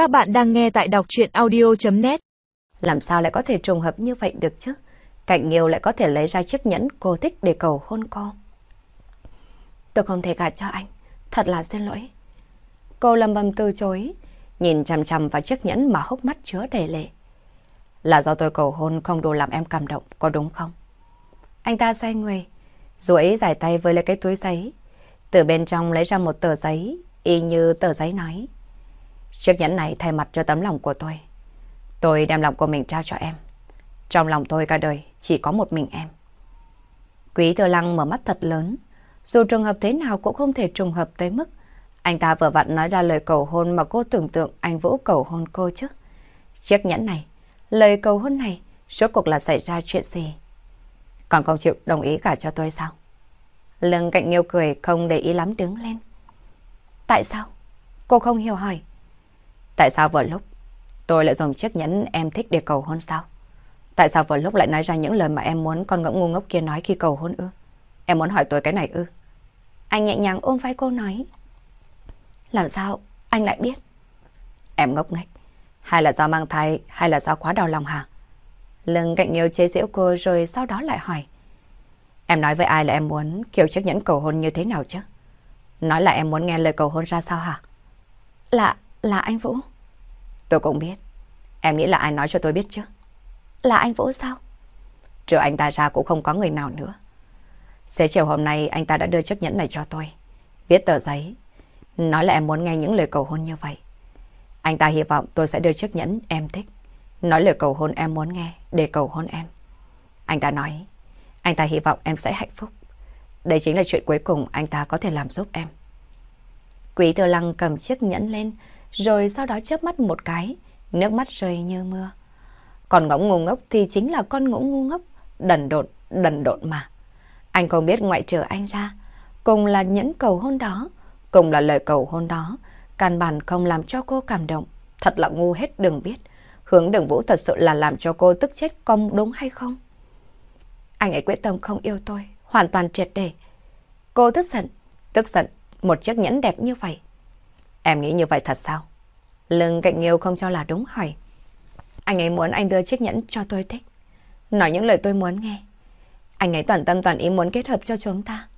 Các bạn đang nghe tại đọc chuyện audio.net Làm sao lại có thể trùng hợp như vậy được chứ? cạnh Nghiêu lại có thể lấy ra chiếc nhẫn cô thích để cầu hôn cô. Tôi không thể gạt cho anh. Thật là xin lỗi. Cô lầm bầm từ chối, nhìn chằm chằm vào chiếc nhẫn mà hốc mắt chứa đầy lệ. Là do tôi cầu hôn không đủ làm em cảm động, có đúng không? Anh ta xoay người, duỗi giải tay với lấy cái túi giấy. Từ bên trong lấy ra một tờ giấy, y như tờ giấy nói. Chiếc nhẫn này thay mặt cho tấm lòng của tôi. Tôi đem lòng của mình trao cho em. Trong lòng tôi cả đời chỉ có một mình em. Quý thừa lăng mở mắt thật lớn. Dù trường hợp thế nào cũng không thể trùng hợp tới mức. Anh ta vừa vặn nói ra lời cầu hôn mà cô tưởng tượng anh Vũ cầu hôn cô chứ. Chiếc nhẫn này, lời cầu hôn này, rốt cuộc là xảy ra chuyện gì? Còn không chịu đồng ý cả cho tôi sao? Lưng cạnh nghiêu cười không để ý lắm đứng lên. Tại sao? Cô không hiểu hỏi. Tại sao vừa lúc tôi lại dùng chiếc nhẫn em thích để cầu hôn sao? Tại sao vừa lúc lại nói ra những lời mà em muốn con ngỗng ngu ngốc kia nói khi cầu hôn ư? Em muốn hỏi tôi cái này ư? Anh nhẹ nhàng ôm vai cô nói. Làm sao anh lại biết? Em ngốc nghếch. Hay là do mang thai hay là do quá đau lòng hả? Lưng cạnh nhiều chế giễu cô rồi sau đó lại hỏi. Em nói với ai là em muốn kiểu chiếc nhẫn cầu hôn như thế nào chứ? Nói là em muốn nghe lời cầu hôn ra sao hả? Là, là anh Vũ. Tôi cũng biết. Em nghĩ là ai nói cho tôi biết chứ? Là anh Vũ sao? Trừ anh ta ra cũng không có người nào nữa. Xế chiều hôm nay anh ta đã đưa chiếc nhẫn này cho tôi. Viết tờ giấy. Nói là em muốn nghe những lời cầu hôn như vậy. Anh ta hy vọng tôi sẽ đưa chiếc nhẫn em thích. Nói lời cầu hôn em muốn nghe để cầu hôn em. Anh ta nói, anh ta hy vọng em sẽ hạnh phúc. Đây chính là chuyện cuối cùng anh ta có thể làm giúp em. Quý thừa lăng cầm chiếc nhẫn lên, rồi sau đó chớp mắt một cái, nước mắt rơi như mưa. Còn ngỗng ngu ngốc thì chính là con ngỗng ngu ngốc, đần độn, đần độn mà. Anh không biết ngoại trừ anh ra, cùng là nhẫn cầu hôn đó, cùng là lời cầu hôn đó, căn bản không làm cho cô cảm động, thật là ngu hết đường biết. Hướng đường vũ thật sự là làm cho cô tức chết công đúng hay không? Anh ấy quyết tâm không yêu tôi, hoàn toàn triệt để. Cô tức giận, tức giận, một chiếc nhẫn đẹp như vậy. Em nghĩ như vậy thật sao? Lưng cạnh nghiêu không cho là đúng hỏi. Anh ấy muốn anh đưa chiếc nhẫn cho tôi thích. Nói những lời tôi muốn nghe. Anh ấy toàn tâm toàn ý muốn kết hợp cho chúng ta.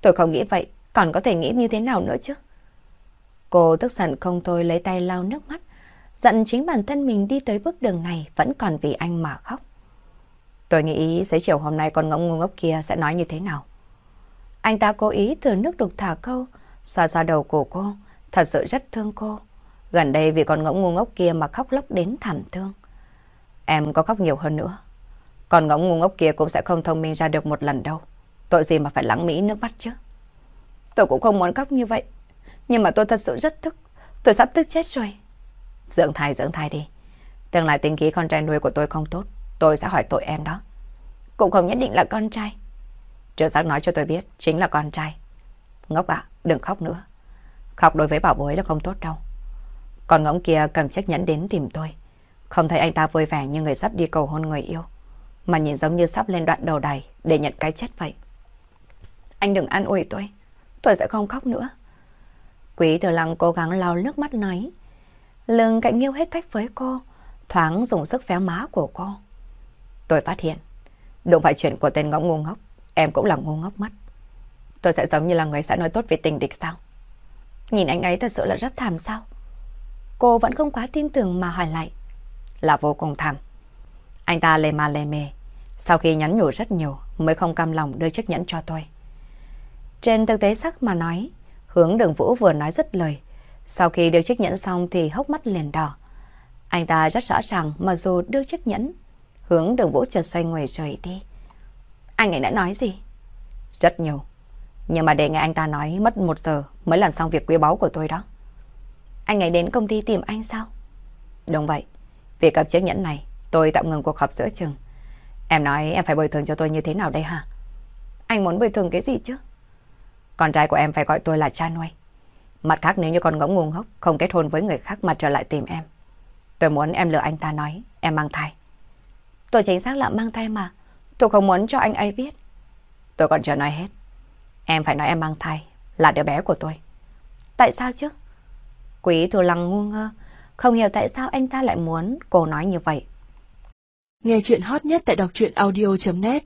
Tôi không nghĩ vậy, còn có thể nghĩ như thế nào nữa chứ? Cô tức giận không tôi lấy tay lau nước mắt. Giận chính bản thân mình đi tới bước đường này vẫn còn vì anh mà khóc. Tôi nghĩ sẽ chiều hôm nay con ngỗng ngu ngốc kia sẽ nói như thế nào. Anh ta cố ý thừa nước đục thả câu, xoa xoa đầu của cô, thật sự rất thương cô. Gần đây vì con ngỗng ngu ngốc kia mà khóc lóc đến thảm thương. Em có khóc nhiều hơn nữa. con ngỗng ngu ngốc kia cũng sẽ không thông minh ra được một lần đâu. Tội gì mà phải lãng mỹ nước mắt chứ. Tôi cũng không muốn khóc như vậy. Nhưng mà tôi thật sự rất tức. Tôi sắp tức chết rồi. Dưỡng thai, dưỡng thai đi. Tương lai tính khí con trai nuôi của tôi không tốt. Tôi sẽ hỏi tội em đó. Cũng không nhất định là con trai. trợ giác nói cho tôi biết, chính là con trai. Ngốc ạ, đừng khóc nữa. Khóc đối với bảo bối là không tốt đâu. Còn ngỗng kia cầm chiếc nhẫn đến tìm tôi. Không thấy anh ta vui vẻ như người sắp đi cầu hôn người yêu. Mà nhìn giống như sắp lên đoạn đầu đài để nhận cái chết vậy. Anh đừng an ủi tôi. Tôi sẽ không khóc nữa. Quý tử lăng cố gắng lau nước mắt nói. Lương cạnh nghiêu hết cách với cô. Thoáng dùng sức phéo má của cô. Tôi phát hiện. Đúng phải chuyện của tên ngỗng ngu ngốc. Em cũng là ngu ngốc mắt. Tôi sẽ giống như là người sẽ nói tốt về tình địch sao? Nhìn anh ấy thật sự là rất thảm sao? Cô vẫn không quá tin tưởng mà hỏi lại. Là vô cùng thảm. Anh ta lề mà lề mề. Sau khi nhắn nhủ rất nhiều mới không cam lòng đưa chiếc nhẫn cho tôi. Trên thực tế sắc mà nói, hướng đường vũ vừa nói rất lời. Sau khi đưa chiếc nhẫn xong thì hốc mắt liền đỏ. Anh ta rất rõ ràng mà dù đưa chiếc nhẫn, hướng đường vũ chợt xoay người rời đi. Anh ấy đã nói gì? Rất nhiều. Nhưng mà để nghe anh ta nói mất một giờ mới làm xong việc quý báu của tôi đó. Anh ấy đến công ty tìm anh sao? Đúng vậy. Vì cặp chiếc nhẫn này, tôi tạm ngừng cuộc họp giữa chừng. Em nói em phải bồi thường cho tôi như thế nào đây hả? Anh muốn bồi thường cái gì chứ? Con trai của em phải gọi tôi là cha nuôi. Mặt khác nếu như con ngỗng ngu ngốc không kết hôn với người khác mà trở lại tìm em. Tôi muốn em lừa anh ta nói em mang thai. Tôi chính xác là mang thai mà. Tôi không muốn cho anh ấy biết. Tôi còn chưa nói hết. Em phải nói em mang thai là đứa bé của tôi. Tại sao chứ? Quý Thu Lăng ngu ngơ, Không hiểu tại sao anh ta lại muốn cô nói như vậy. Nghe chuyện hot nhất tại đọc truyện audio.net